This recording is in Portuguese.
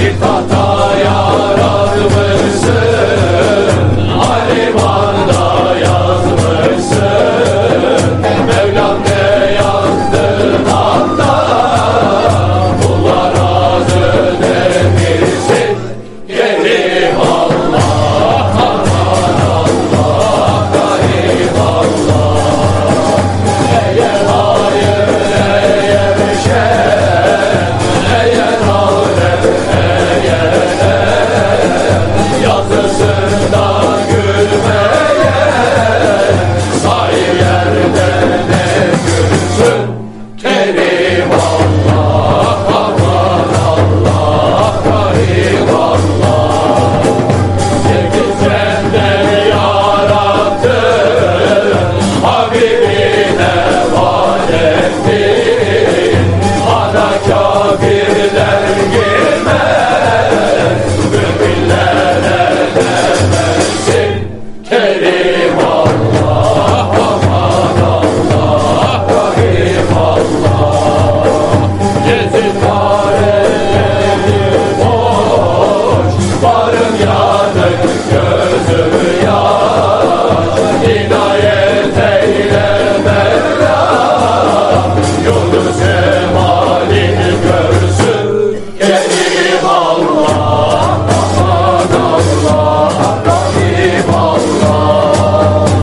de todos.